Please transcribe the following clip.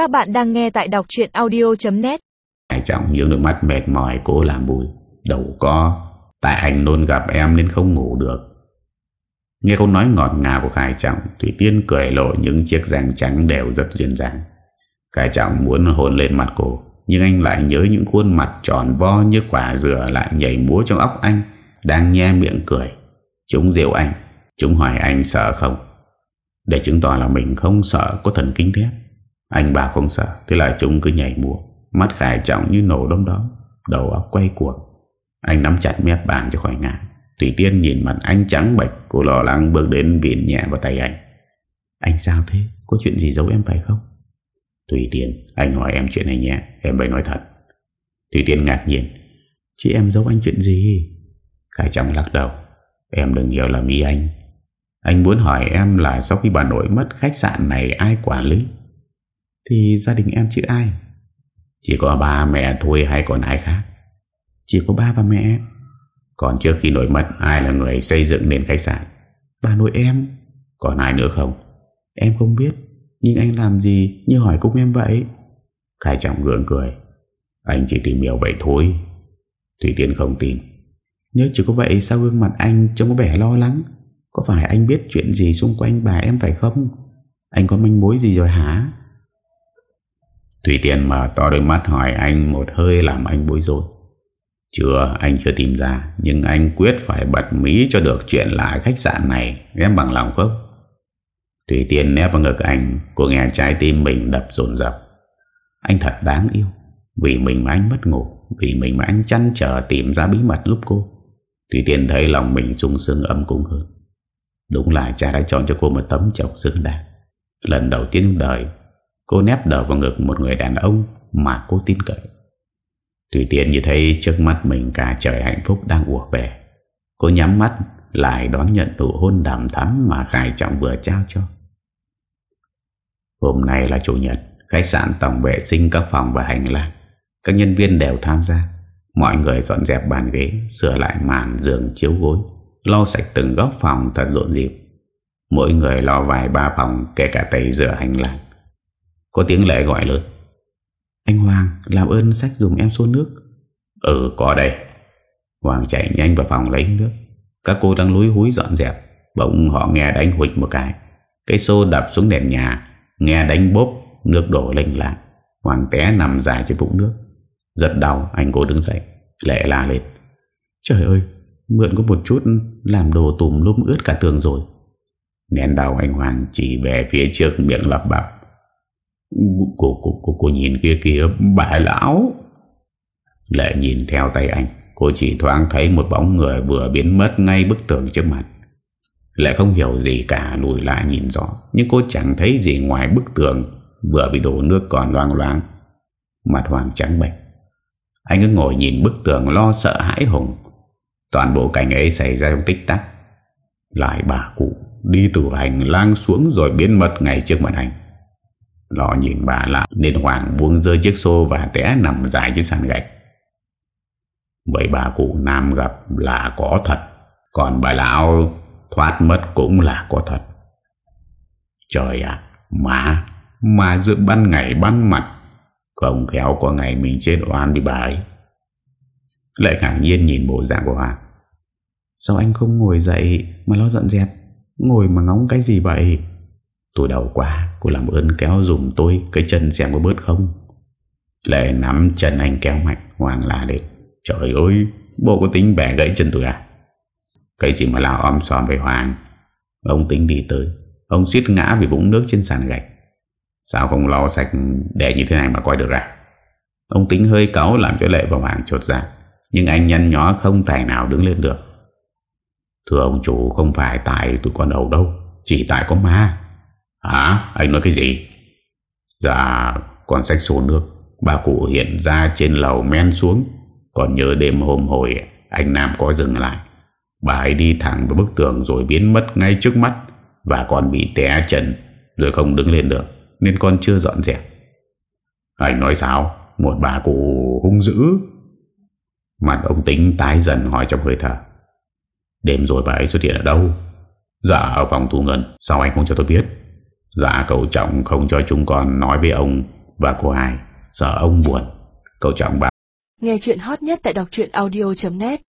Các bạn đang nghe tại đọc chuyện audio.net Hải Trọng những đôi mắt mệt mỏi, cố làm bùi Đầu co Tại anh luôn gặp em nên không ngủ được. Nghe câu nói ngọt ngào của Khải Trọng, Thủy Tiên cười lộ những chiếc răng trắng đều rất duyên dáng. Khải Trọng muốn hôn lên mặt cô, Nhưng anh lại nhớ những khuôn mặt tròn vo như quả dừa lại nhảy múa trong óc anh, Đang nhe miệng cười. Chúng rượu anh, Chúng hỏi anh sợ không? Để chứng tỏ là mình không sợ có thần kinh thép anh bà không sợ, Thế là chúng cứ nhảy múa. Mắt Khải Trọng như nổ đông đó Đầu óc quay cuồng. Anh nắm chặt mép bàn cho khỏi ngã. Tùy tiên nhìn mặt anh trắng bệch, Cô lo lắng bước đến viện nhẹ vào tay anh. Anh sao thế? Có chuyện gì giấu em phải không? Tùy tiên, Anh hỏi em chuyện này nhé Em phải nói thật. Tùy tiên ngạc nhiên. Chị em giấu anh chuyện gì? Khải Trọng lắc đầu. Em đừng hiểu là mi anh. Anh muốn hỏi em là sau khi bà nội mất khách sạn này ai quản lý? Thì gia đình em chứ ai? Chỉ có ba mẹ thôi hay còn ai khác? Chỉ có ba và mẹ Còn trước khi nội mất Ai là người xây dựng nền khách sạn? Bà nội em. Còn ai nữa không? Em không biết. Nhưng anh làm gì như hỏi cùng em vậy? Khải trọng gượng cười. Anh chỉ tìm hiểu vậy thôi. Thủy Tiên không tin. Nếu chỉ có vậy sao gương mặt anh trông có vẻ lo lắng? Có phải anh biết chuyện gì xung quanh bà em phải không? Anh có manh mối gì rồi hả Thủy Tiên mở to đôi mắt hỏi anh một hơi làm anh bối rối. Chưa, anh chưa tìm ra, Nhưng anh quyết phải bật mí cho được chuyện lại khách sạn này Em bằng lòng không Thủy Tiên nép vào ngực anh, Cô nghe trái tim mình đập dồn dập. Anh thật đáng yêu, Vì mình mà anh mất ngủ, Vì mình mà anh chăn trở tìm ra bí mật lúc cô. Thủy Tiên thấy lòng mình sung sướng ấm cung hơn. Đúng là cha đã chọn cho cô một tấm chọc xứng đáng. Lần đầu tiên trong đời Cô nép đầu vào ngực một người đàn ông Mà cô tin cậy. Thủy Tiên như thấy trước mắt mình Cả trời hạnh phúc đang ùa về, Cô nhắm mắt lại đón nhận nụ hôn đàm thắm Mà Khải Trọng vừa trao cho. Hôm nay là Chủ nhật, Khách sạn tổng vệ sinh các phòng và hành lang, Các nhân viên đều tham gia. Mọi người dọn dẹp bàn ghế, Sửa lại màn giường chiếu gối, Lau sạch từng góc phòng thật rộn dịp Mỗi người lo vài ba phòng, Kể cả tẩy rửa hành lang. Có tiếng lệ gọi lớn. Anh Hoàng làm ơn sách dùm em xô nước. Ừ có đây. Hoàng chạy nhanh vào phòng lấy nước. Các cô đang lúi húi dọn dẹp. Bỗng họ nghe đánh huỵch một cái. Cây xô đập xuống nền nhà. Nghe đánh bốp Nước đổ lênh lạng. Hoàng té nằm dài trên vũng nước. Rất đau anh cô đứng dậy Lệ la lên. Trời ơi Mượn có một chút Làm đồ tùm lum ướt cả tường rồi. Nén đau anh Hoàng chỉ về phía trước miệng lặp bập cô, cô, cô, cô nhìn kia kia Bà lão. Lệ nhìn theo tay anh. Cô chỉ thoáng thấy một bóng người vừa biến mất ngay bức tường trước mặt. Lệ không hiểu gì cả lùi lại nhìn rõ. Nhưng cô chẳng thấy gì ngoài bức tường Vừa bị đổ nước còn loang loang Mặt hoàng trắng bệnh Anh cứ ngồi nhìn bức tường lo sợ hãi hùng. Toàn bộ cảnh ấy xảy ra trong tích tắc. Lại bà cụ Đi từ hành lang xuống rồi biến mất ngay trước mặt anh. Lo nhìn bà lạ Nên Hoàng buông rơi chiếc xô Và té nằm dài trên sàn gạch. Vậy bà cụ Nam gặp là có thật, Còn bà lão Thoát mất cũng là có thật. Trời ạ Mà Mà giữa ban ngày ban mặt, Không khéo có ngày mình chết oan đi bà ấy. Lại ngạc nhiên nhìn bộ dạng của Hoàng Sao anh không ngồi dậy Mà lo dọn dẹp, Ngồi mà ngóng cái gì vậy? Tôi đau quá, Cô làm ơn kéo dùm tôi, Cái chân xem có bớt không? Lệ nắm chân anh kéo mạnh Hoàng la lên. Trời ơi, Bộ có tính bẻ gãy chân tôi à? Cái gì mà lao om xòm về Hoàng? Ông tính đi tới. Ông suýt ngã vì vũng nước trên sàn gạch. Sao không lo sạch để như thế này mà coi được ra Ông tính hơi cáu làm cho Lệ và Hoàng trột ra Nhưng anh nhăn nhó không tài nào đứng lên được. Thưa ông chủ, không phải tại tụi con đầu đâu, Chỉ tại có ma. Hả? Anh nói cái gì? Dạ con sách số nước. Bà cụ hiện ra trên lầu men xuống. Còn nhớ đêm hôm hồi, Anh Nam có dừng lại. Bà ấy đi thẳng vào bức tường rồi biến mất ngay trước mắt. Và còn bị té chân, Rồi không đứng lên được. Nên con chưa dọn dẹp. Anh nói sao? Một bà cụ hung dữ. Mặt ông tính tái dần hỏi trong hơi thở. Đêm rồi bà ấy xuất hiện ở đâu? Dạ ở phòng thu ngân. Sao anh không cho tôi biết? Dạ cậu trọng không cho chúng con nói với ông Và cô hai. Sợ ông buồn. Cậu trọng bảo Nghe chuyện hot nhất tại đọc audio.net